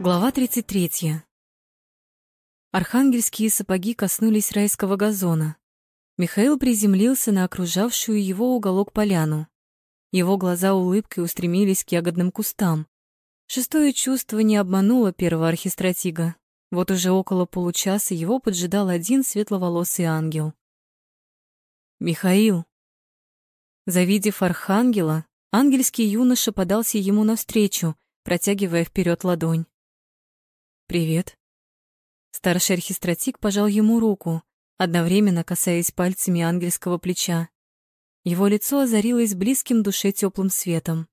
Глава 33. Архангельские сапоги коснулись райского газона. Михаил приземлился на окружавшую его уголок поляну. Его глаза улыбкой устремились к ягодным кустам. Шестое чувство не обмануло первого архистратига. Вот уже около получаса его поджидал один светловолосый ангел. «Михаил!» Завидев архангела, ангельский юноша подался ему навстречу, протягивая вперед ладонь. «Привет». Старший архистратик пожал ему руку, одновременно касаясь пальцами ангельского плеча. Его лицо озарилось близким душе теплым светом.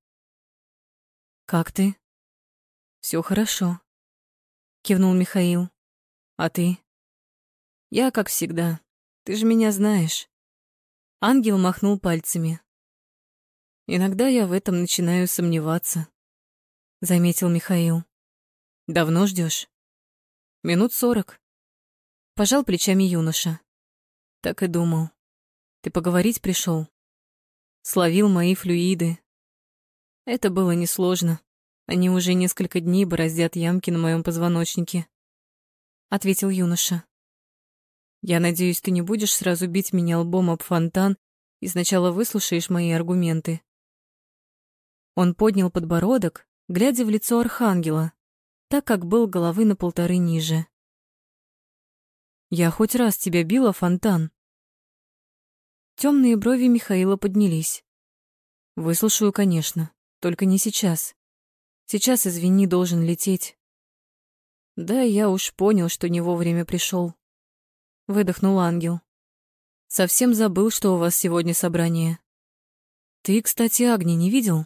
«Как ты?» Все хорошо», — кивнул Михаил. «А ты?» «Я, как всегда. Ты же меня знаешь». Ангел махнул пальцами. «Иногда я в этом начинаю сомневаться», — заметил Михаил. «Давно ждешь? «Минут сорок». Пожал плечами юноша. Так и думал. Ты поговорить пришел. Словил мои флюиды. Это было несложно. Они уже несколько дней бороздят ямки на моем позвоночнике. Ответил юноша. Я надеюсь, ты не будешь сразу бить меня лбом об фонтан и сначала выслушаешь мои аргументы. Он поднял подбородок, глядя в лицо архангела, так как был головы на полторы ниже. Я хоть раз тебя била, фонтан. Темные брови Михаила поднялись. Выслушаю, конечно, только не сейчас. Сейчас, извини, должен лететь. Да, я уж понял, что не вовремя пришел. Выдохнул ангел. Совсем забыл, что у вас сегодня собрание. Ты, кстати, Агни не видел?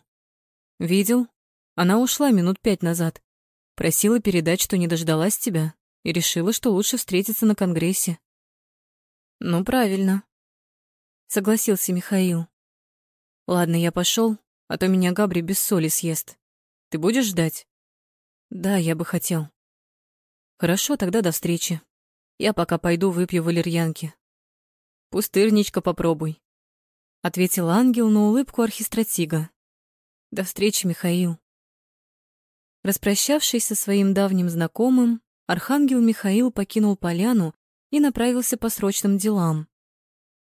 Видел. Она ушла минут пять назад. Просила передать, что не дождалась тебя, и решила, что лучше встретиться на конгрессе. Ну, правильно. Согласился Михаил. Ладно, я пошел, а то меня Габри без соли съест. Ты будешь ждать? Да, я бы хотел. Хорошо, тогда до встречи. Я пока пойду выпью валерьянки. Пустырничка попробуй. Ответил ангел на улыбку архистратига. До встречи, Михаил. Распрощавшись со своим давним знакомым, архангел Михаил покинул поляну и направился по срочным делам.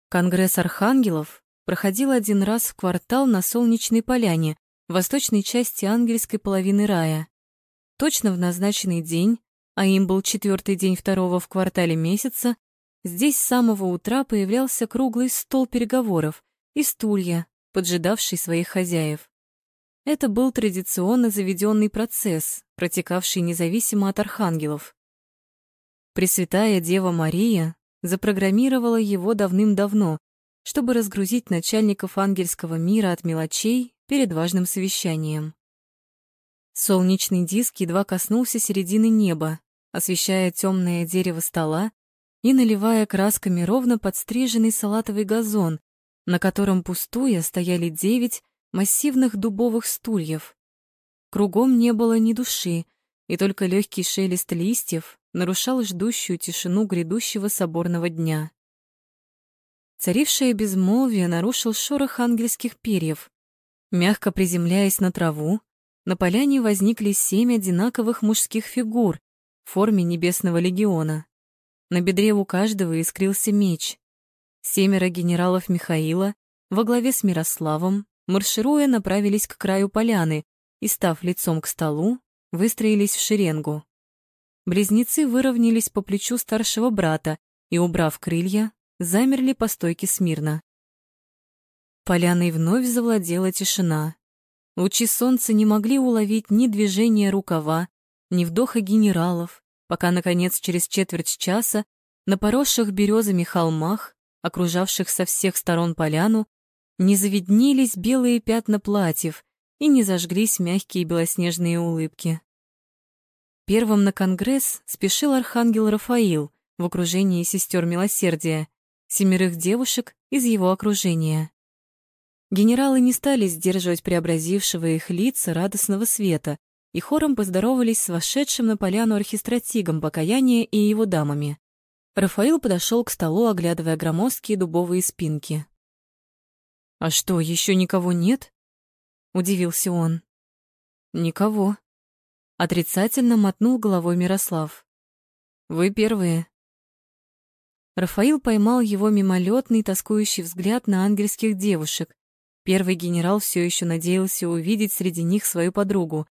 Конгресс архангелов проходил один раз в квартал на Солнечной поляне, восточной части ангельской половины рая. Точно в назначенный день, а им был четвертый день второго в квартале месяца, здесь с самого утра появлялся круглый стол переговоров и стулья, поджидавший своих хозяев. Это был традиционно заведенный процесс, протекавший независимо от архангелов. Пресвятая Дева Мария запрограммировала его давным-давно, чтобы разгрузить начальников ангельского мира от мелочей перед важным совещанием. Солнечный диск едва коснулся середины неба, освещая темное дерево стола и наливая красками ровно подстриженный салатовый газон, на котором пустуя стояли девять массивных дубовых стульев. Кругом не было ни души, и только легкий шелест листьев нарушал ждущую тишину грядущего соборного дня. Царившее безмолвие нарушил шорох ангельских перьев, Мягко приземляясь на траву, на поляне возникли семь одинаковых мужских фигур в форме небесного легиона. На бедре у каждого искрился меч. Семеро генералов Михаила во главе с Мирославом, маршируя, направились к краю поляны и, став лицом к столу, выстроились в шеренгу. Близнецы выровнялись по плечу старшего брата и, убрав крылья, замерли по стойке смирно. Поляной вновь завладела тишина. Лучи солнца не могли уловить ни движения рукава, ни вдоха генералов, пока, наконец, через четверть часа на поросших березами холмах, окружавших со всех сторон поляну, не завиднелись белые пятна платьев и не зажглись мягкие белоснежные улыбки. Первым на конгресс спешил архангел Рафаил в окружении сестер милосердия, семерых девушек из его окружения. Генералы не стали сдерживать преобразившего их лица радостного света и хором поздоровались с вошедшим на поляну архистратигом покаяния и его дамами. Рафаил подошел к столу, оглядывая громоздкие дубовые спинки. «А что, еще никого нет?» — удивился он. «Никого», Отрицательно мотнул головой Мирослав. «Вы первые». Рафаил поймал его мимолетный, тоскующий взгляд на ангельских девушек. Первый генерал все еще надеялся увидеть среди них свою подругу,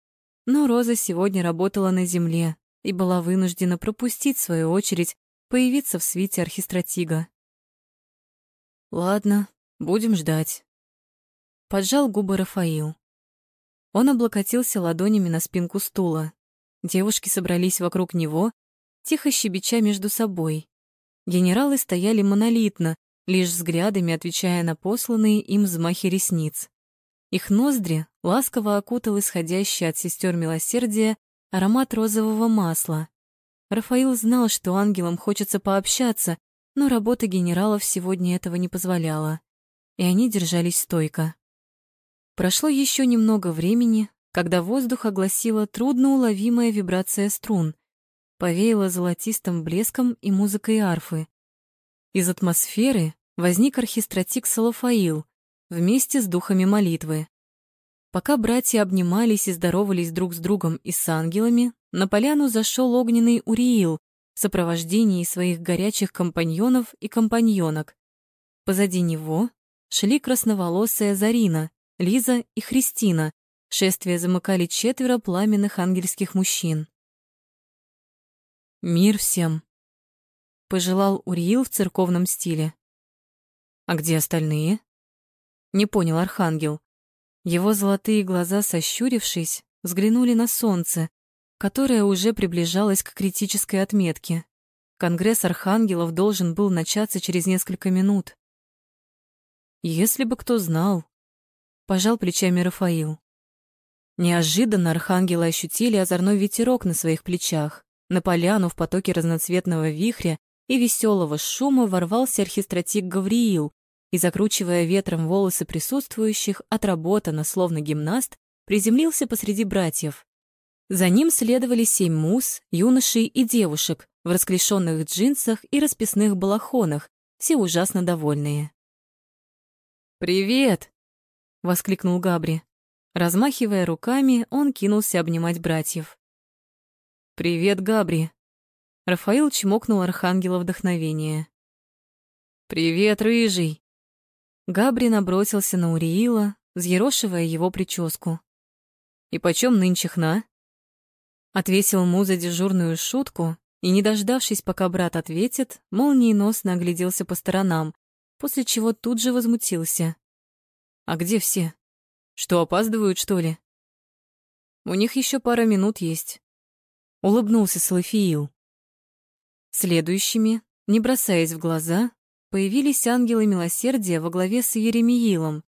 но Роза сегодня работала на земле и была вынуждена пропустить свою очередь появиться в свите архистратига. «Ладно, будем ждать», — поджал губы Рафаил. Он облокотился ладонями на спинку стула. Девушки собрались вокруг него, тихо щебеча между собой. Генералы стояли монолитно, лишь взглядами отвечая на посланные им взмахи ресниц. Их ноздри ласково окутал исходящий от сестер милосердия аромат розового масла. Рафаил знал, что ангелам хочется пообщаться, но работа генералов сегодня этого не позволяла, и они держались стойко. Прошло еще немного времени, когда воздух огласила трудноуловимая вибрация струн, повеяло золотистым блеском и музыкой арфы. Из атмосферы возник архистратик Салафаил вместе с духами молитвы. Пока братья обнимались и здоровались друг с другом и с ангелами, на поляну зашел огненный Уриил в сопровождении своих горячих компаньонов и компаньонок. Позади него шли красноволосая Зарина, Лиза и Христина. Шествие замыкали четверо пламенных ангельских мужчин. «Мир всем!» — пожелал Уриил в церковном стиле. «А где остальные?» — не понял Архангел. Его золотые глаза, сощурившись, взглянули на солнце, которое уже приближалось к критической отметке. Конгресс архангелов должен был начаться через несколько минут. Если бы кто знал, пожал плечами Рафаил. Неожиданно архангелы ощутили озорной ветерок на своих плечах. На поляну в потоке разноцветного вихря и веселого шума ворвался архистратик Гавриил и, закручивая ветром волосы присутствующих, отработанно, словно гимнаст, приземлился посреди братьев. За ним следовали семь мус, юношей и девушек в расклешенных джинсах и расписных балахонах, все ужасно довольные. «Привет!» воскликнул Габри. Размахивая руками, он кинулся обнимать братьев. Привет, Габри. Рафаил чмокнул архангела вдохновения. Привет, рыжий. Габри набросился на Уриила, взъерошивая его прическу. И почем нынче хна? Отвесил Муза дежурную шутку и, не дождавшись, пока брат ответит, молниеносно огляделся по сторонам, после чего тут же возмутился. А где все? Что, опаздывают, что ли? У них еще пара минут есть. Улыбнулся Салафиил. Следующими, не бросаясь в глаза, появились ангелы милосердия во главе с Еремиилом.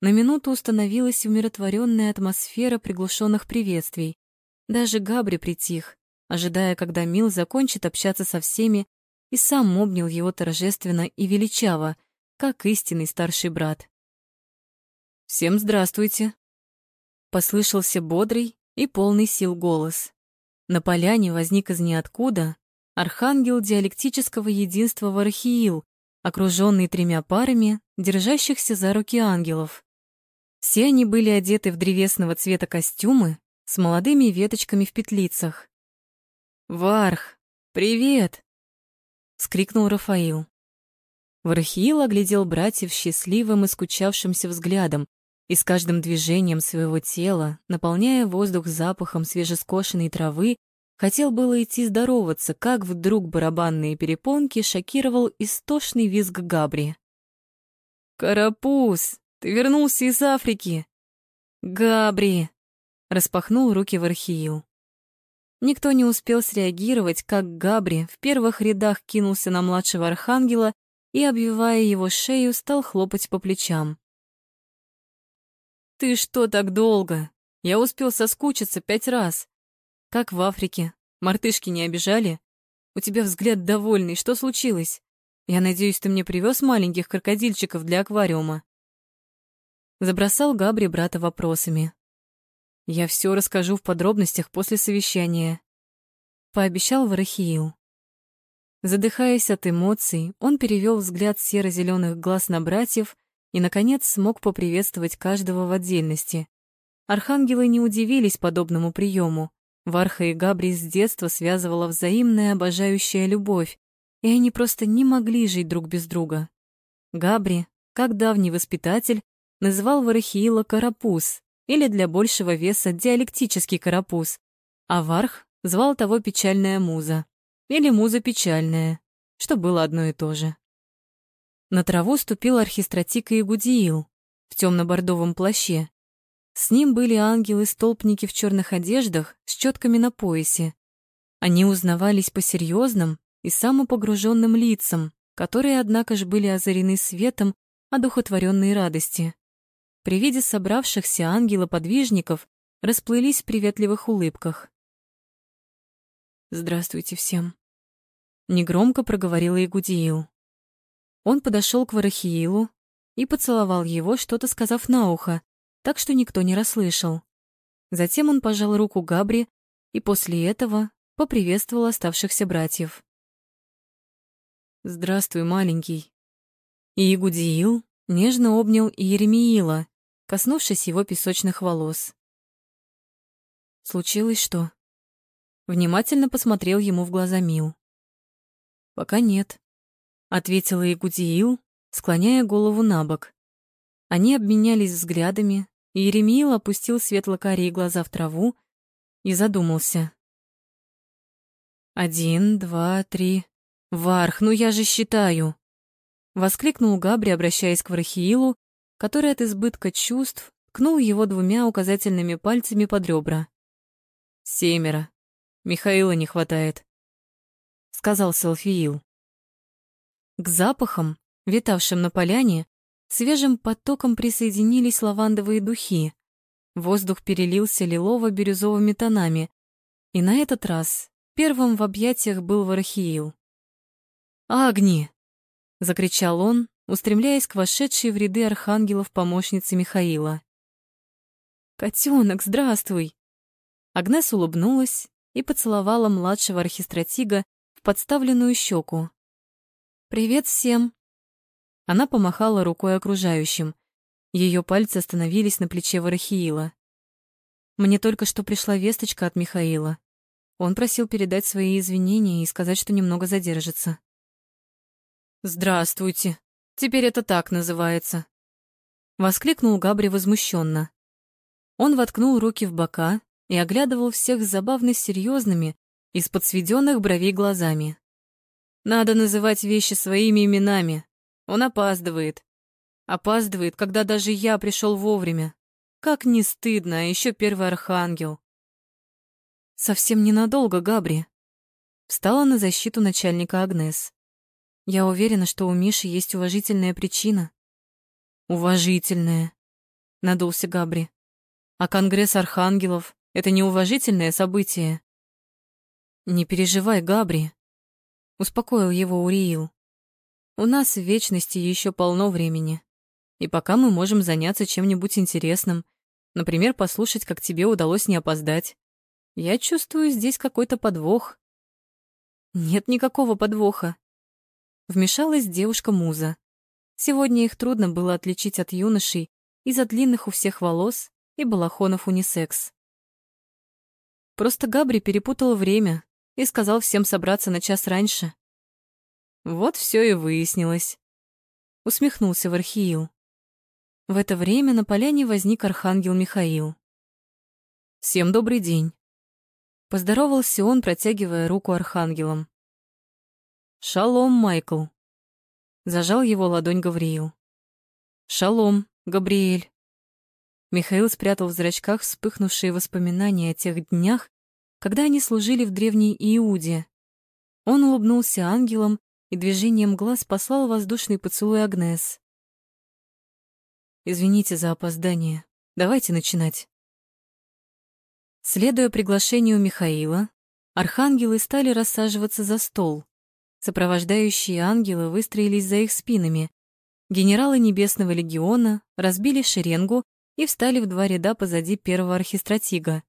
На минуту установилась умиротворенная атмосфера приглушенных приветствий. Даже Габри притих, ожидая, когда Мил закончит общаться со всеми, и сам обнял его торжественно и величаво, как истинный старший брат. «Всем здравствуйте!» Послышался бодрый и полный сил голос. На поляне возник из ниоткуда архангел диалектического единства Варахиил, окруженный тремя парами, держащихся за руки ангелов. Все они были одеты в древесного цвета костюмы с молодыми веточками в петлицах. «Варх, привет!» — скрикнул Рафаил. Варахиил оглядел братьев счастливым и скучавшимся взглядом, и с каждым движением своего тела, наполняя воздух запахом свежескошенной травы, хотел было идти здороваться, как вдруг барабанные перепонки шокировал истошный визг Габри. «Карапуз, ты вернулся из Африки!» «Габри!» — распахнул руки в архию. Никто не успел среагировать, как Габри в первых рядах кинулся на младшего архангела и, обвивая его шею, стал хлопать по плечам. «Ты что так долго? Я успел соскучиться пять раз. Как в Африке? Мартышки не обижали? У тебя взгляд довольный, что случилось? Я надеюсь, ты мне привез маленьких крокодильчиков для аквариума?» Забросал Габри брата вопросами. «Я все расскажу в подробностях после совещания», — пообещал Варахиил. Задыхаясь от эмоций, он перевел взгляд серо-зеленых глаз на братьев и, наконец, смог поприветствовать каждого в отдельности. Архангелы не удивились подобному приему. Варха и Габри с детства связывала взаимная обожающая любовь, и они просто не могли жить друг без друга. Габри, как давний воспитатель, называл Варахиила «карапуз» или для большего веса диалектический карапуз, а Варх звал того «печальная муза» или «муза печальная», что было одно и то же. На траву ступил архистратик Игудиил в темно-бордовом плаще. С ним были ангелы-столпники в черных одеждах с четками на поясе. Они узнавались по серьезным и самопогруженным лицам, которые, однако же, были озарены светом одухотворенной радости. При виде собравшихся ангела-подвижников расплылись в приветливых улыбках. «Здравствуйте всем», — негромко проговорила Игудиил. Он подошел к Варахиилу и поцеловал его, что-то сказав на ухо, так что никто не расслышал. Затем он пожал руку Габри и после этого поприветствовал оставшихся братьев. «Здравствуй, маленький». И Игудиил нежно обнял Иеремиила, коснувшись его песочных волос. «Случилось что?» Внимательно посмотрел ему в глаза Мил. «Пока нет», — ответила Игудиил, склоняя голову на бок. Они обменялись взглядами, и Еремиил опустил светло-карие глаза в траву и задумался. «Один, два, три. Варх, ну я же считаю!» Воскликнул Габри, обращаясь к Вархиилу, который от избытка чувств ткнул его двумя указательными пальцами под ребра. «Семеро. Михаила не хватает», — сказал Салфиил. К запахам, витавшим на поляне, свежим потоком присоединились лавандовые духи. Воздух перелился лилово-бирюзовыми тонами, и на этот раз первым в объятиях был Варахиил. «Агни!» — закричал он, устремляясь к вошедшей в ряды архангелов помощнице Михаила. «Котенок, здравствуй!» Агнес улыбнулась и поцеловала младшего архистратига в подставленную щеку. «Привет всем!» Она помахала рукой окружающим. Ее пальцы остановились на плече Варахиила. «Мне только что пришла весточка от Михаила. Он просил передать свои извинения и сказать, что немного задержится». «Здравствуйте. Теперь это так называется», — воскликнул Габри возмущенно. Он воткнул руки в бока и оглядывал всех забавно серьезными, из-под бровей глазами. Надо называть вещи своими именами. Он опаздывает. Опаздывает, когда даже я пришел вовремя. Как не стыдно, а еще первый архангел. Совсем ненадолго, Габри. Встала на защиту начальника Агнес. Я уверена, что у Миши есть уважительная причина. Уважительная, надулся Габри. А Конгресс Архангелов — это неуважительное событие. Не переживай, Габри, Успокоил его Уриил. У нас в вечности еще полно времени. И пока мы можем заняться чем-нибудь интересным, например, послушать, как тебе удалось не опоздать. Я чувствую здесь какой-то подвох. Нет никакого подвоха. Вмешалась девушка-муза. Сегодня их трудно было отличить от юношей из-за длинных у всех волос и балахонов унисекс. Просто Габри перепутал время, и сказал всем собраться на час раньше. Вот все и выяснилось. Усмехнулся Вархиил. В это время на поляне возник архангел Михаил. «Всем добрый день!» Поздоровался он, протягивая руку архангелам. «Шалом, Майкл!» Зажал его ладонь Гавриил. «Шалом, Габриэль!» Михаил спрятал в зрачках вспыхнувшие воспоминания о тех днях, когда они служили в древней Иуде. Он улыбнулся ангелом и движением глаз послал воздушный поцелуй Агнес. «Извините за опоздание. Давайте начинать». Следуя приглашению Михаила, архангелы стали рассаживаться за стол. Сопровождающие ангелы выстроились за их спинами. Генералы Небесного легиона разбили шеренгу и встали в два ряда позади первого архистратига.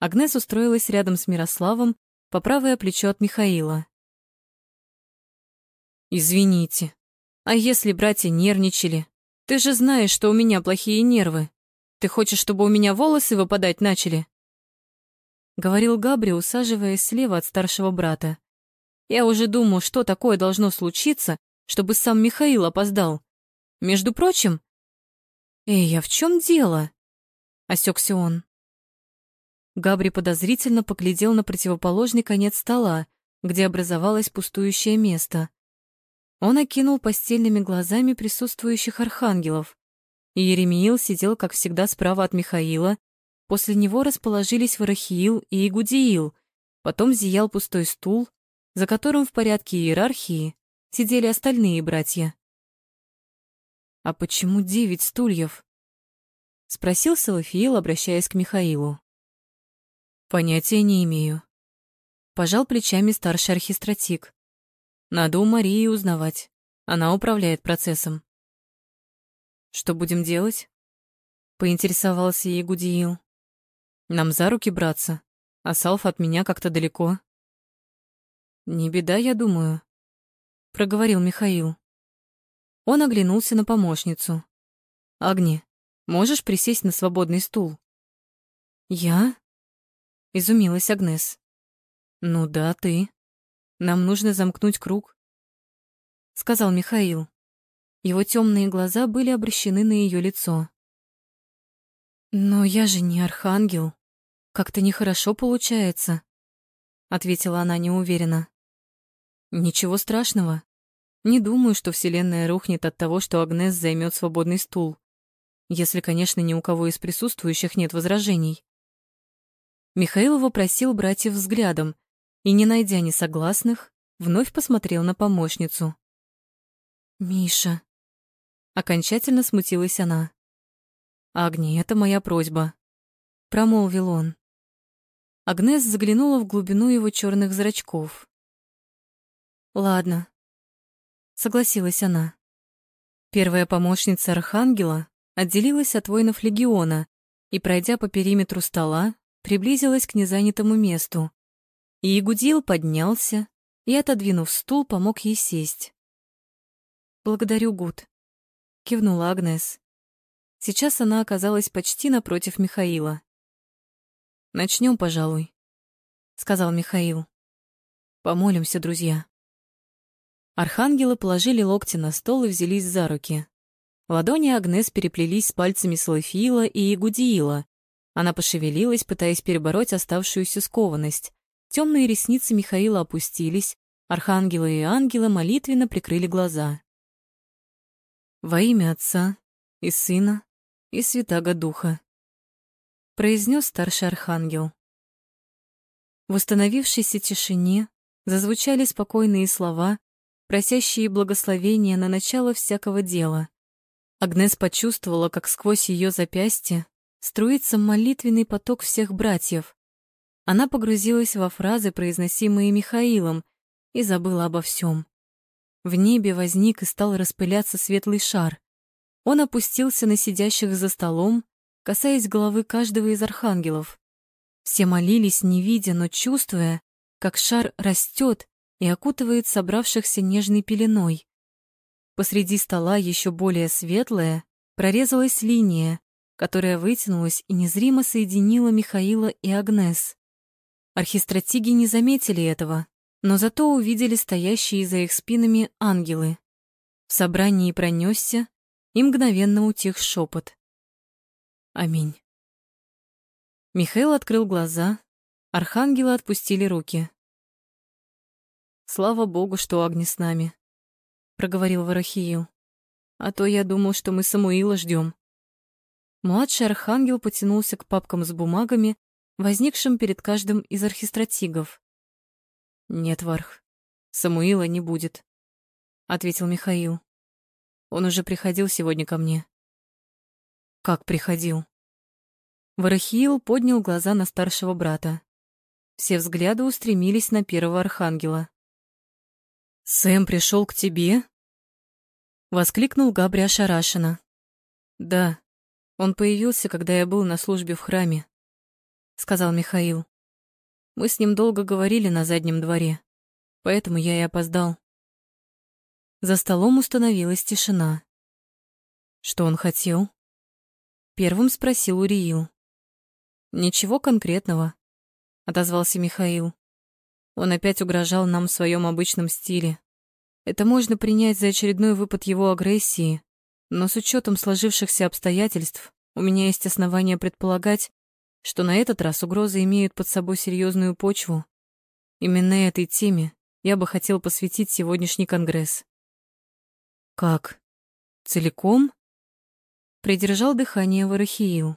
Агнес устроилась рядом с Мирославом по правое плечо от Михаила. «Извините, а если братья нервничали? Ты же знаешь, что у меня плохие нервы. Ты хочешь, чтобы у меня волосы выпадать начали?» говорил Габри, усаживаясь слева от старшего брата. Я уже думал, что такое должно случиться, чтобы сам Михаил опоздал. Между прочим... Эй, а в чем дело? Осекся он. Габри подозрительно поглядел на противоположный конец стола, где образовалось пустующее место. Он окинул постельными глазами присутствующих архангелов. И Еремиил сидел, как всегда, справа от Михаила. После него расположились Варахиил и Игудиил. Потом зиял пустой стул, за которым в порядке иерархии сидели остальные братья. «А почему девять стульев?» — спросил Салафиил, обращаясь к Михаилу. «Понятия не имею». Пожал плечами старший архистратик. «Надо у Марии узнавать. Она управляет процессом». «Что будем делать?» — поинтересовался Ягудиил. «Нам за руки браться, а Салф от меня как-то далеко». «Не беда, я думаю», — проговорил Михаил. Он оглянулся на помощницу. «Агни, можешь присесть на свободный стул?» «Я?» — изумилась Агнес. «Ну да, ты. Нам нужно замкнуть круг», — сказал Михаил. Его темные глаза были обращены на ее лицо. «Но я же не архангел. Как-то нехорошо получается», — ответила она неуверенно. Ничего страшного. Не думаю, что Вселенная рухнет от того, что Агнес займет свободный стул. Если, конечно, ни у кого из присутствующих нет возражений. Михаил вопросил братьев взглядом и, не найдя несогласных, вновь посмотрел на помощницу. «Миша...» Окончательно смутилась она. «Агни, это моя просьба», — промолвил он. Агнес заглянула в глубину его черных зрачков. Ладно. Согласилась она. Первая помощница Архангела отделилась от воинов легиона и, пройдя по периметру стола, приблизилась к незанятому месту. И Игудил поднялся и, отодвинув стул, помог ей сесть. «Благодарю, Гуд», — кивнула Агнес. Сейчас она оказалась почти напротив Михаила. Начнем, пожалуй», — сказал Михаил. «Помолимся, друзья». Архангелы положили локти на стол и взялись за руки. Ладони Агнес переплелись с пальцами Салафиила и Игудиила. Она пошевелилась, пытаясь перебороть оставшуюся скованность. Темные ресницы Михаила опустились, архангелы и ангелы молитвенно прикрыли глаза. «Во имя Отца и Сына и Святаго Духа», произнес старший архангел. В установившейся тишине зазвучали спокойные слова, просящие благословения на начало всякого дела. Агнес почувствовала, как сквозь ее запястье струится молитвенный поток всех братьев. Она погрузилась во фразы, произносимые Михаилом, и забыла обо всем. В небе возник и стал распыляться светлый шар. Он опустился на сидящих за столом, касаясь головы каждого из архангелов. Все молились, не видя, но чувствуя, как шар растет и окутывает собравшихся нежной пеленой. Посреди стола еще более светлая прорезалась линия, которая вытянулась и незримо соединила Михаила и Агнес. Архистратиги не заметили этого, но зато увидели стоящие за их спинами ангелы. В собрании пронесся и мгновенно утих шепот. Аминь. Михаил открыл глаза, архангелы отпустили руки. Слава богу, что Агни с нами, проговорил Варахиил. А то я думал, что мы Самуила ждем. Младший архангел потянулся к папкам с бумагами, возникшим перед каждым из архистратигов. Нет, Варх, Самуила не будет, ответил Михаил. Он уже приходил сегодня ко мне. Как приходил? Варахиил поднял глаза на старшего брата. Все взгляды устремились на первого архангела. «Сэм пришел к тебе?» — воскликнул Габри ошарашенно. «Да, он появился, когда я был на службе в храме», — сказал Михаил. «Мы с ним долго говорили на заднем дворе, поэтому я и опоздал». За столом установилась тишина. «Что он хотел?» Первым спросил Уриил. «Ничего конкретного», отозвался Михаил. Он опять угрожал нам в своем обычном стиле. Это можно принять за очередной выпад его агрессии, но с учетом сложившихся обстоятельств у меня есть основания предполагать, что на этот раз угрозы имеют под собой серьезную почву. Именно этой теме я бы хотел посвятить сегодняшний конгресс. Как? Целиком? Придержал дыхание Варахиил.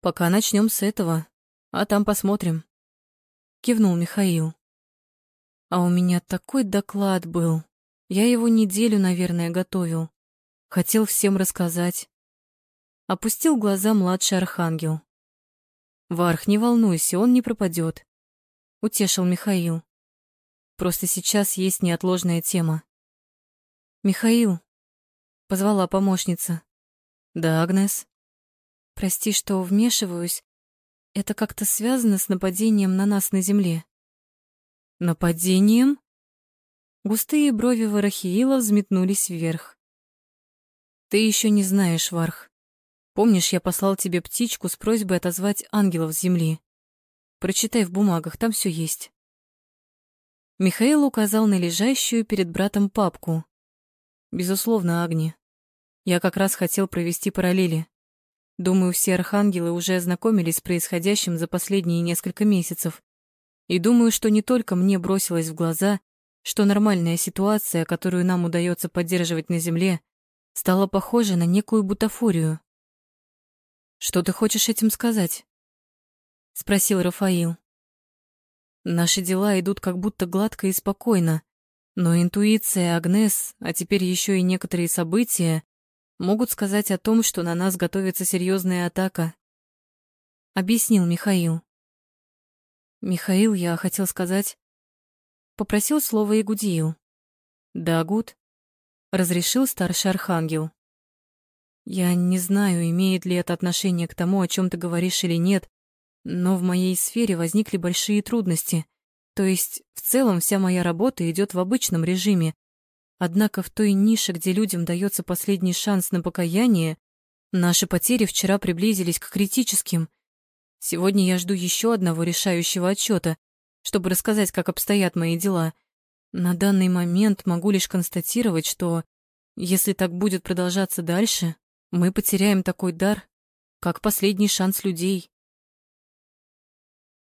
Пока начнем с этого, а там посмотрим. Кивнул Михаил. А у меня такой доклад был. Я его неделю, наверное, готовил. Хотел всем рассказать. Опустил глаза младший архангел. Варх, не волнуйся, он не пропадет. Утешил Михаил. Просто сейчас есть неотложная тема. Михаил, позвала помощница. Да, Агнес. Прости, что вмешиваюсь. Это как-то связано с нападением на нас на земле. Нападением? Густые брови Варахиила взметнулись вверх. Ты еще не знаешь, Варх. Помнишь, я послал тебе птичку с просьбой отозвать ангелов с земли? Прочитай в бумагах, там все есть. Михаил указал на лежащую перед братом папку. Безусловно, Агни. Я как раз хотел провести параллели. Думаю, все архангелы уже ознакомились с происходящим за последние несколько месяцев. И думаю, что не только мне бросилось в глаза, что нормальная ситуация, которую нам удается поддерживать на Земле, стала похожа на некую бутафорию. «Что ты хочешь этим сказать?» — спросил Рафаил. «Наши дела идут как будто гладко и спокойно, но интуиция Агнес, а теперь еще и некоторые события, могут сказать о том, что на нас готовится серьезная атака», — объяснил Михаил. Михаил, я хотел сказать... Попросил слово Игудиил. Да, Гуд. Разрешил старший архангел. Я не знаю, имеет ли это отношение к тому, о чем ты говоришь или нет, но в моей сфере возникли большие трудности. То есть, в целом, вся моя работа идет в обычном режиме. Однако в той нише, где людям дается последний шанс на покаяние, наши потери вчера приблизились к критическим — Сегодня я жду еще одного решающего отчета, чтобы рассказать, как обстоят мои дела. На данный момент могу лишь констатировать, что если так будет продолжаться дальше, мы потеряем такой дар, как последний шанс людей.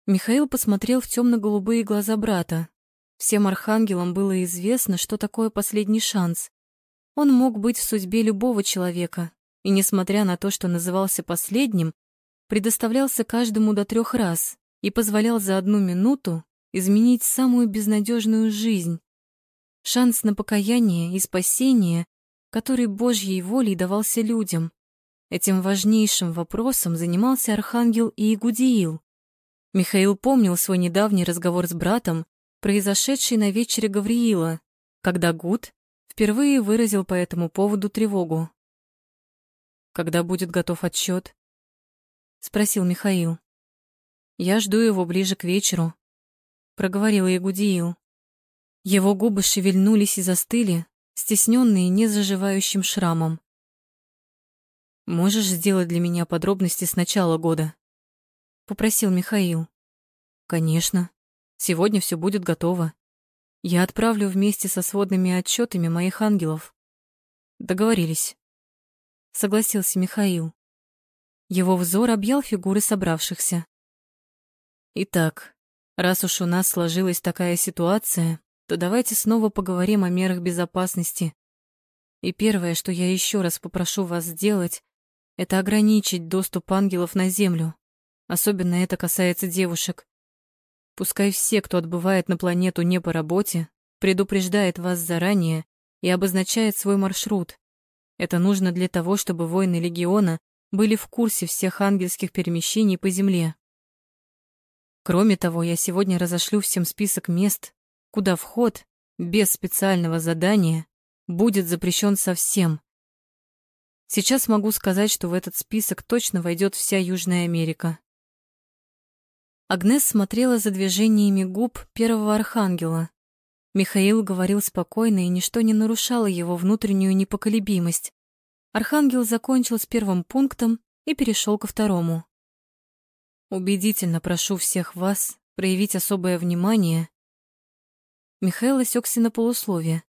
Михаил посмотрел в темно-голубые глаза брата. Всем архангелам было известно, что такое последний шанс. Он мог быть в судьбе любого человека, и, несмотря на то, что назывался последним, предоставлялся каждому до трех раз и позволял за одну минуту изменить самую безнадежную жизнь. Шанс на покаяние и спасение, который Божьей волей давался людям. Этим важнейшим вопросом занимался Архангел и Игудиил. Михаил помнил свой недавний разговор с братом, произошедший на вечере Гавриила, когда Гуд впервые выразил по этому поводу тревогу. Когда будет готов отчет? спросил Михаил. Я жду его ближе к вечеру, проговорил Ягудиил. Его губы шевельнулись и застыли, стесненные незаживающим шрамом. Можешь сделать для меня подробности с начала года? попросил Михаил. Конечно. Сегодня все будет готово. Я отправлю вместе со сводными отчетами моих ангелов. Договорились. Согласился Михаил. Его взор объял фигуры собравшихся. Итак, раз уж у нас сложилась такая ситуация, то давайте снова поговорим о мерах безопасности. И первое, что я еще раз попрошу вас сделать, это ограничить доступ ангелов на Землю. Особенно это касается девушек. Пускай все, кто отбывает на планету не по работе, предупреждает вас заранее и обозначает свой маршрут. Это нужно для того, чтобы воины Легиона были в курсе всех ангельских перемещений по земле. Кроме того, я сегодня разошлю всем список мест, куда вход, без специального задания, будет запрещен совсем. Сейчас могу сказать, что в этот список точно войдет вся Южная Америка. Агнес смотрела за движениями губ первого архангела. Михаил говорил спокойно, и ничто не нарушало его внутреннюю непоколебимость. Архангел закончил с первым пунктом и перешел ко второму. Убедительно прошу всех вас проявить особое внимание. Михаил осекся на полусловие.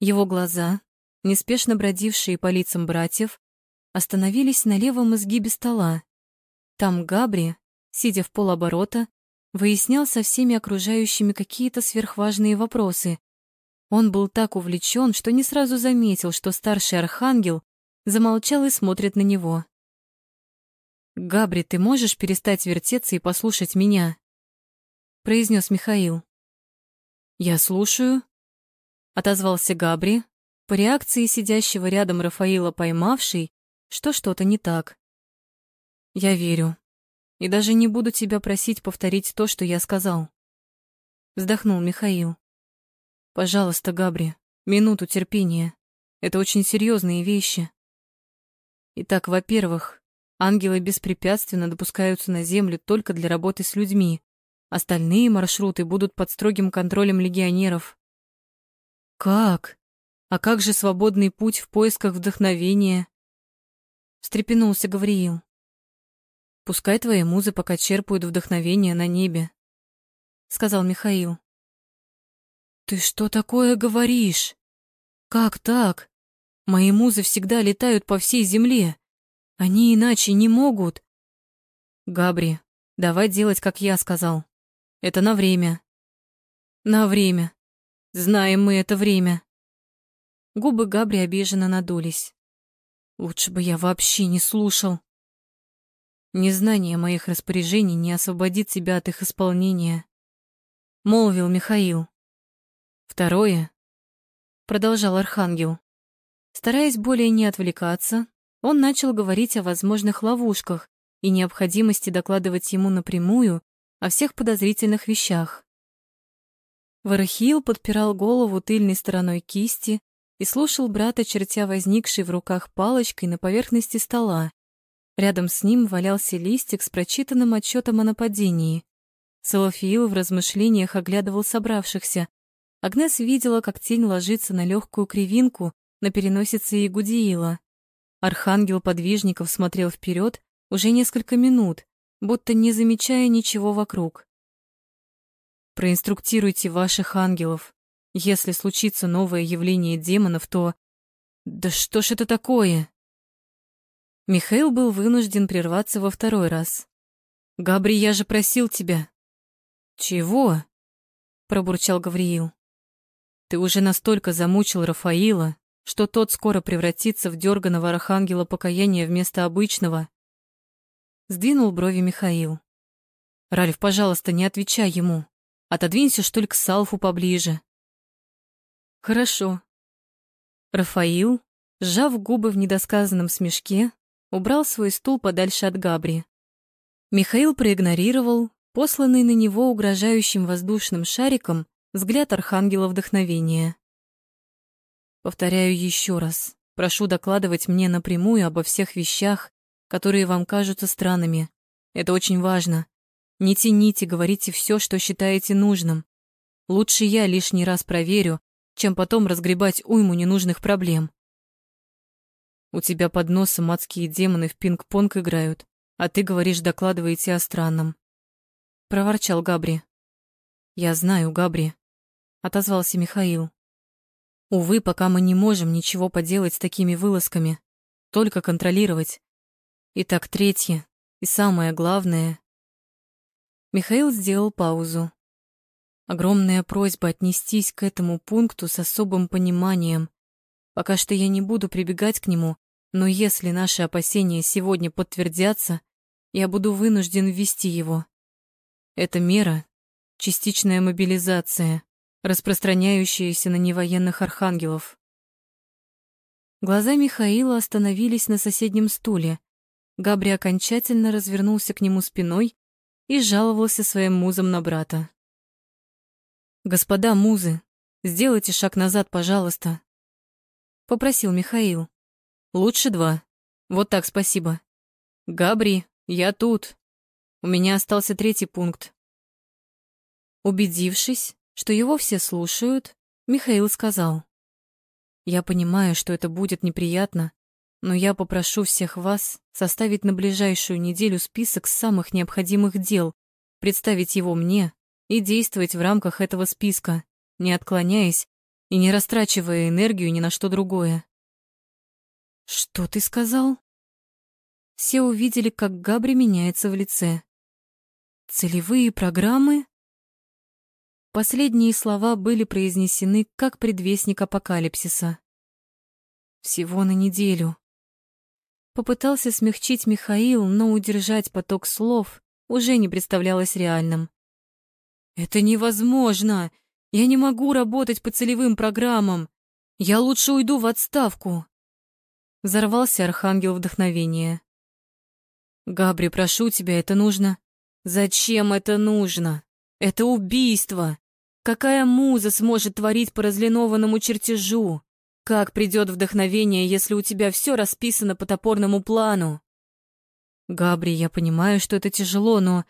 Его глаза, неспешно бродившие по лицам братьев, остановились на левом изгибе стола. Там Габри, сидя в полоборота, выяснял со всеми окружающими какие-то сверхважные вопросы. Он был так увлечен, что не сразу заметил, что старший архангел замолчал и смотрит на него. «Габри, ты можешь перестать вертеться и послушать меня?» произнес Михаил. «Я слушаю», — отозвался Габри, по реакции сидящего рядом Рафаила поймавший, что что-то не так. «Я верю и даже не буду тебя просить повторить то, что я сказал», — вздохнул Михаил. «Пожалуйста, Габри, минуту терпения. Это очень серьезные вещи. Итак, во-первых, Ангелы беспрепятственно допускаются на Землю только для работы с людьми. Остальные маршруты будут под строгим контролем легионеров. Как? А как же свободный путь в поисках вдохновения? Встрепенулся Гавриил. Пускай твои музы пока черпают вдохновение на небе, сказал Михаил. Ты что такое говоришь? Как так? Мои музы всегда летают по всей земле. Они иначе не могут. Габри, давай делать, как я сказал. Это на время. На время. Знаем мы это время. Губы Габри обиженно надулись. Лучше бы я вообще не слушал. Незнание моих распоряжений не освободит тебя от их исполнения, молвил Михаил. Второе, продолжал архангел, стараясь более не отвлекаться, он начал говорить о возможных ловушках и необходимости докладывать ему напрямую о всех подозрительных вещах. Варахил подпирал голову тыльной стороной кисти и слушал брата, чертя возникшей в руках палочкой на поверхности стола. Рядом с ним валялся листик с прочитанным отчетом о нападении. Салафиил в размышлениях оглядывал собравшихся. Агнес видела, как тень ложится на легкую кривинку на переносице Игудиила. Архангел подвижников смотрел вперед уже несколько минут, будто не замечая ничего вокруг. Проинструктируйте ваших ангелов. Если случится новое явление демонов, то... Да что ж это такое? Михаил был вынужден прерваться во второй раз. «Габри, я же просил тебя». «Чего?» — пробурчал Гавриил. «Ты уже настолько замучил Рафаила, что тот скоро превратится в дерганого архангела покаяния вместо обычного. Сдвинул брови Михаил. «Ральф, пожалуйста, не отвечай ему. Отодвинься, что ли, к Салфу поближе». «Хорошо». Рафаил, сжав губы в недосказанном смешке, убрал свой стул подальше от Габри. Михаил проигнорировал посланный на него угрожающим воздушным шариком взгляд архангела вдохновения. Повторяю еще раз. Прошу докладывать мне напрямую обо всех вещах, которые вам кажутся странными. Это очень важно. Не тяните, говорите все, что считаете нужным. Лучше я лишний раз проверю, чем потом разгребать уйму ненужных проблем. У тебя под носом адские демоны в пинг-понг играют, а ты говоришь, докладываете о странном. Проворчал Габри. Я знаю, Габри, отозвался Михаил. Увы, пока мы не можем ничего поделать с такими вылазками, только контролировать. Итак, третье и самое главное. Михаил сделал паузу. Огромная просьба отнестись к этому пункту с особым пониманием. Пока что я не буду прибегать к нему, но если наши опасения сегодня подтвердятся, я буду вынужден ввести его. Эта мера — частичная мобилизация распространяющиеся на невоенных архангелов. Глаза Михаила остановились на соседнем стуле. Габри окончательно развернулся к нему спиной и жаловался своим музам на брата. «Господа музы, сделайте шаг назад, пожалуйста», — попросил Михаил. «Лучше два. Вот так, спасибо. Габри, я тут. У меня остался третий пункт». Убедившись, что его все слушают, Михаил сказал. «Я понимаю, что это будет неприятно, но я попрошу всех вас составить на ближайшую неделю список самых необходимых дел, представить его мне и действовать в рамках этого списка, не отклоняясь и не растрачивая энергию ни на что другое. «Что ты сказал?» Все увидели, как Габри меняется в лице. «Целевые программы?» Последние слова были произнесены как предвестник апокалипсиса. Всего на неделю. Попытался смягчить Михаил, но удержать поток слов уже не представлялось реальным. «Это невозможно! Я не могу работать по целевым программам! Я лучше уйду в отставку!» Взорвался архангел вдохновения. «Габри, прошу тебя, это нужно...» «Зачем это нужно? Это убийство! Какая муза сможет творить по разлинованному чертежу? Как придет вдохновение, если у тебя все расписано по топорному плану? Габри, я понимаю, что это тяжело, но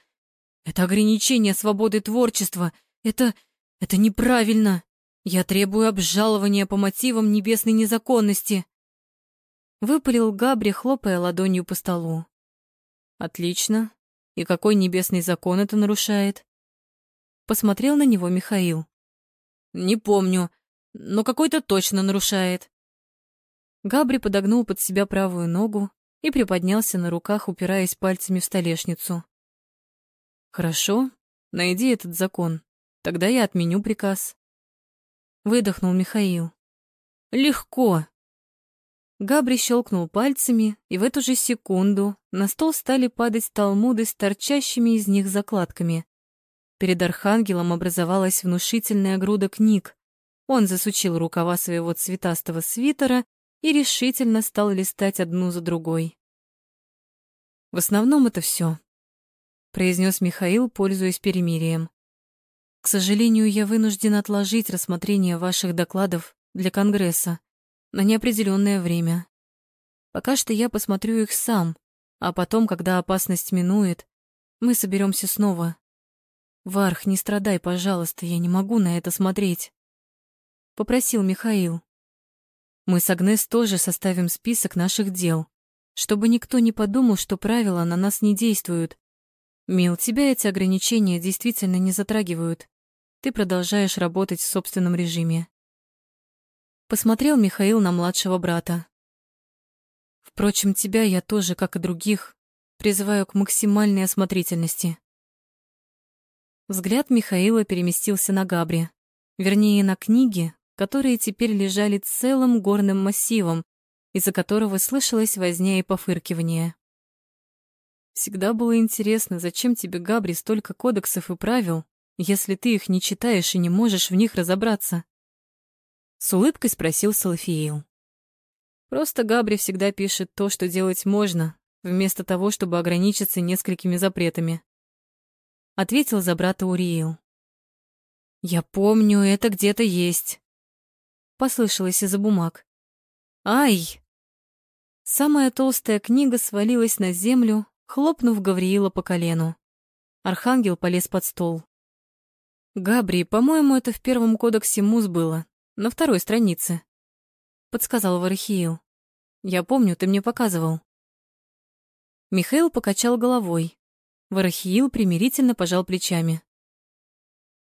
это ограничение свободы творчества. Это... это неправильно. Я требую обжалования по мотивам небесной незаконности. Выпалил Габри, хлопая ладонью по столу. Отлично. И какой небесный закон это нарушает? Посмотрел на него Михаил. Не помню, но какой-то точно нарушает. Габри подогнул под себя правую ногу и приподнялся на руках, упираясь пальцами в столешницу. Хорошо, найди этот закон. Тогда я отменю приказ. Выдохнул Михаил. Легко. Габри щелкнул пальцами, и в эту же секунду на стол стали падать талмуды с торчащими из них закладками. Перед архангелом образовалась внушительная груда книг. Он засучил рукава своего цветастого свитера и решительно стал листать одну за другой. «В основном это все», — произнес Михаил, пользуясь перемирием. «К сожалению, я вынужден отложить рассмотрение ваших докладов для Конгресса на неопределенное время. Пока что я посмотрю их сам, а потом, когда опасность минует, мы соберемся снова. Варх, не страдай, пожалуйста, я не могу на это смотреть. Попросил Михаил. Мы с Агнес тоже составим список наших дел, чтобы никто не подумал, что правила на нас не действуют. Мил, тебя эти ограничения действительно не затрагивают. Ты продолжаешь работать в собственном режиме. Посмотрел Михаил на младшего брата. Впрочем, тебя я тоже, как и других, призываю к максимальной осмотрительности. Взгляд Михаила переместился на Габри, вернее, на книги, которые теперь лежали целым горным массивом, из-за которого слышалась возня и пофыркивание. Всегда было интересно, зачем тебе, Габри, столько кодексов и правил, если ты их не читаешь и не можешь в них разобраться? С улыбкой спросил Салафиил. Просто Габри всегда пишет то, что делать можно, вместо того, чтобы ограничиться несколькими запретами ответил за брата Уриил. Я помню, это где-то есть. Послышалось из-за бумаг. Ай! Самая толстая книга свалилась на землю, хлопнув Гавриила по колену. Архангел полез под стол. «Габри, по-моему, это в первом кодексе МУЗ было, на второй странице», — подсказал Варахиил. «Я помню, ты мне показывал». Михаил покачал головой, Варахиил примирительно пожал плечами.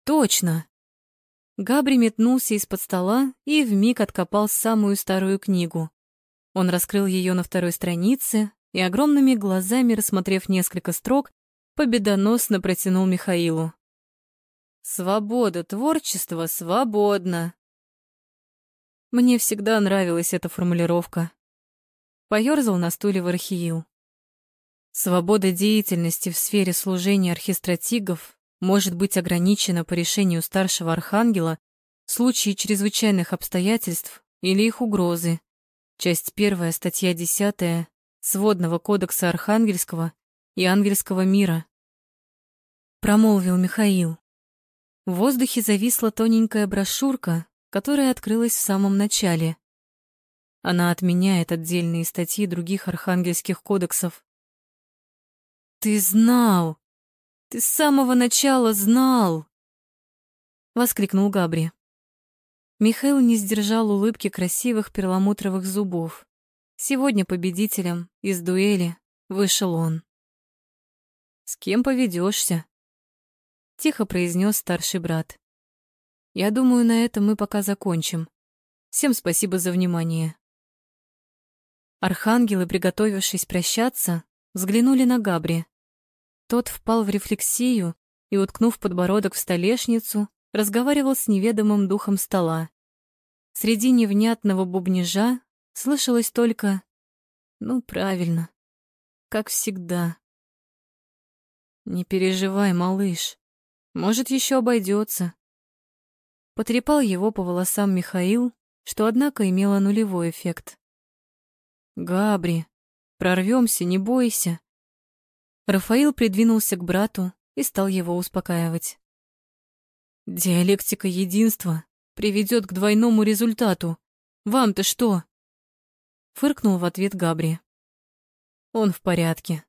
Точно. Габри метнулся из-под стола и вмиг откопал самую старую книгу. Он раскрыл ее на второй странице и огромными глазами, рассмотрев несколько строк, победоносно протянул Михаилу. «Свобода творчества свободна!» Мне всегда нравилась эта формулировка. Поёрзал на стуле Вархиил. Свобода деятельности в сфере служения архистратигов может быть ограничена по решению старшего архангела в случае чрезвычайных обстоятельств или их угрозы. Часть первая, статья десятая Сводного кодекса Архангельского и Ангельского мира. Промолвил Михаил. В воздухе зависла тоненькая брошюрка, которая открылась в самом начале. Она отменяет отдельные статьи других архангельских кодексов. «Ты знал! Ты с самого начала знал!» — воскликнул Габри. Михаил не сдержал улыбки красивых перламутровых зубов. Сегодня победителем из дуэли вышел он. «С кем поведешься? тихо произнес старший брат. «Я думаю, на этом мы пока закончим. Всем спасибо за внимание». Архангелы, приготовившись прощаться, взглянули на Габри. Тот впал в рефлексию и, уткнув подбородок в столешницу, разговаривал с неведомым духом стола. Среди невнятного бубнижа слышалось только «ну, правильно, как всегда». «Не переживай, малыш, может, еще обойдется». Потрепал его по волосам Михаил, что, однако, имело нулевой эффект. «Габри, прорвемся, не бойся». Рафаил придвинулся к брату и стал его успокаивать. Диалектика единства приведет к двойному результату. Вам-то что? Фыркнул в ответ Габри. Он в порядке.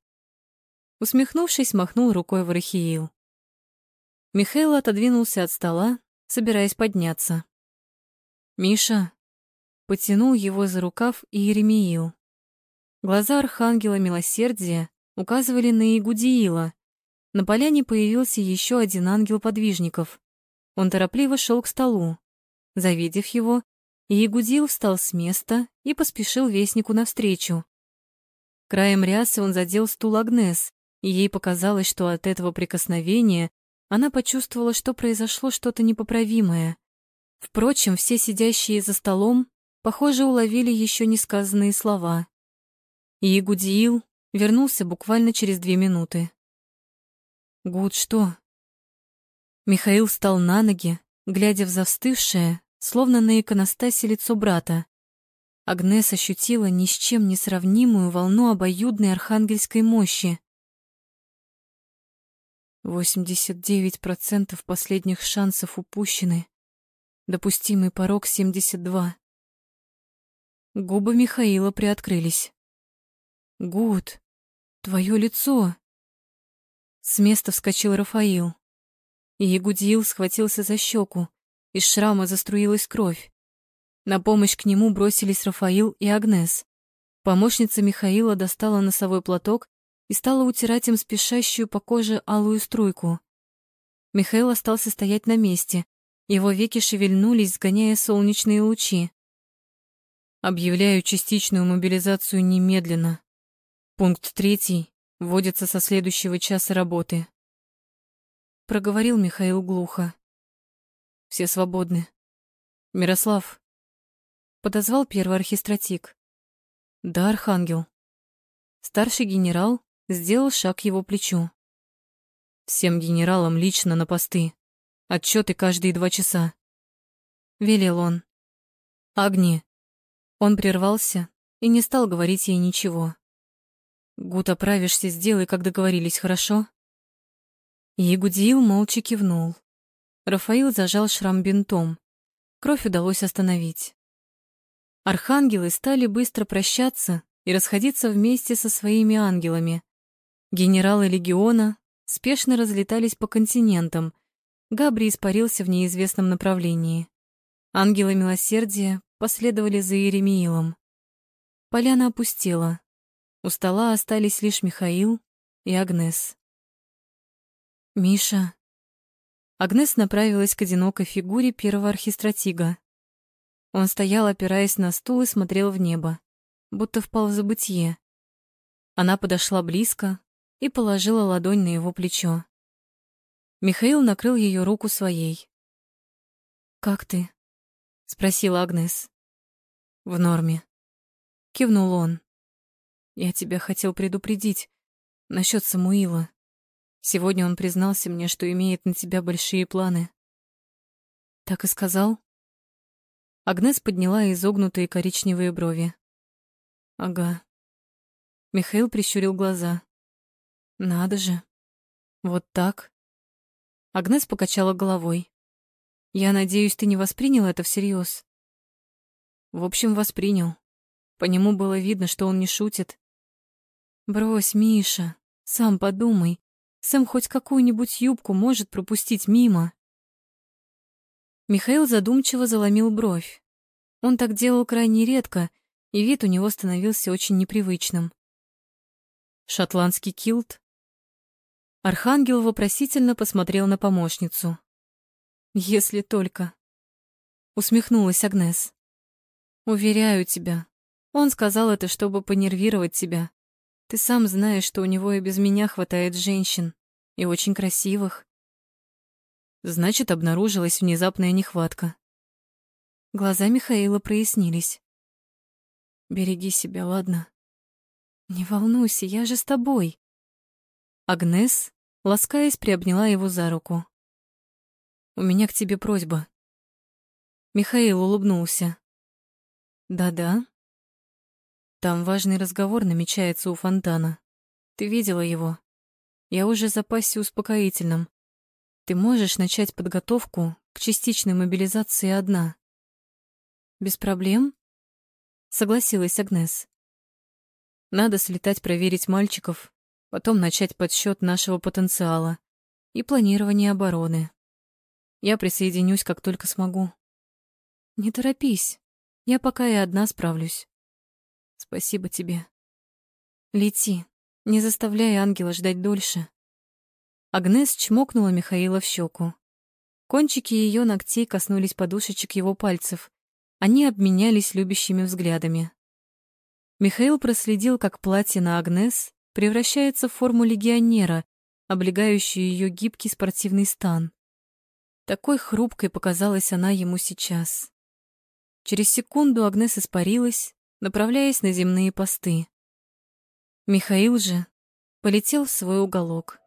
Усмехнувшись, махнул рукой Варахиил. Михаил отодвинулся от стола, собираясь подняться. «Миша!» Потянул его за рукав и Еремиил. Глаза архангела милосердия указывали на Игудиила. На поляне появился еще один ангел подвижников. Он торопливо шел к столу. Завидев его, Ягудил встал с места и поспешил вестнику навстречу. Краем рясы он задел стул Агнес, и ей показалось, что от этого прикосновения она почувствовала, что произошло что-то непоправимое. Впрочем, все сидящие за столом, похоже, уловили еще несказанные слова. Ягудиил вернулся буквально через две минуты. «Гуд, что?» Михаил встал на ноги, глядя в застывшее, словно на иконостасе лицо брата. Агнес ощутила ни с чем не сравнимую волну обоюдной архангельской мощи. 89% последних шансов упущены. Допустимый порог 72. Губы Михаила приоткрылись. «Гуд, твое лицо!» С места вскочил Рафаил. И Ягудиил схватился за щеку. Из шрама заструилась кровь. На помощь к нему бросились Рафаил и Агнес. Помощница Михаила достала носовой платок и стала утирать им спешащую по коже алую струйку. Михаил остался стоять на месте. Его веки шевельнулись, сгоняя солнечные лучи. Объявляю частичную мобилизацию немедленно. Пункт третий вводится со следующего часа работы проговорил Михаил глухо. Все свободны. Мирослав подозвал первый архистратик. Да, архангел. Старший генерал сделал шаг к его плечу. Всем генералам лично на посты. Отчеты каждые два часа. Велел он. Агни. Он прервался и не стал говорить ей ничего. Гуд, оправишься, сделай, как договорились, хорошо? Ягудиил молча кивнул. Рафаил зажал шрам бинтом. Кровь удалось остановить. Архангелы стали быстро прощаться и расходиться вместе со своими ангелами. Генералы легиона спешно разлетались по континентам. Габри испарился в неизвестном направлении. Ангелы милосердия последовали за Иеремиилом. Поляна опустела. У стола остались лишь Михаил и Агнес. «Миша». Агнес направилась к одинокой фигуре первого архистратига. Он стоял, опираясь на стул и смотрел в небо, будто впал в забытье. Она подошла близко и положила ладонь на его плечо. Михаил накрыл ее руку своей. «Как ты?» — спросила Агнес. «В норме», — кивнул он. «Я тебя хотел предупредить насчет Самуила. Сегодня он признался мне, что имеет на тебя большие планы. Так и сказал? Агнес подняла изогнутые коричневые брови. Ага. Михаил прищурил глаза. Надо же. Вот так. Агнес покачала головой. Я надеюсь, ты не воспринял это всерьез. В общем, воспринял. По нему было видно, что он не шутит. Брось, Миша, сам подумай. Сэм хоть какую-нибудь юбку может пропустить мимо. Михаил задумчиво заломил бровь. Он так делал крайне редко и вид у него становился очень непривычным. «Шотландский килт?» Архангел вопросительно посмотрел на помощницу. «Если только...» Усмехнулась Агнес. «Уверяю тебя, он сказал это, чтобы понервировать тебя. Ты сам знаешь, что у него и без меня хватает женщин, и очень красивых. Значит, обнаружилась внезапная нехватка. Глаза Михаила прояснились. «Береги себя, ладно?» «Не волнуйся, я же с тобой». Агнес, ласкаясь, приобняла его за руку. «У меня к тебе просьба». Михаил улыбнулся. «Да-да». «Там важный разговор намечается у фонтана. Ты видела его? Я уже запасся успокоительным. Ты можешь начать подготовку к частичной мобилизации одна?» «Без проблем?» — согласилась Агнес. «Надо слетать проверить мальчиков, потом начать подсчет нашего потенциала и планирование обороны. Я присоединюсь, как только смогу». «Не торопись, я пока и одна справлюсь». «Спасибо тебе». «Лети, не заставляй ангела ждать дольше». Агнес чмокнула Михаила в щеку. Кончики ее ногтей коснулись подушечек его пальцев, они обменялись любящими взглядами. Михаил проследил, как платье на Агнес превращается в форму легионера, облегающую ее гибкий спортивный стан. Такой хрупкой показалась она ему сейчас. Через секунду Агнес испарилась, направляясь на земные посты. Михаил же полетел в свой уголок.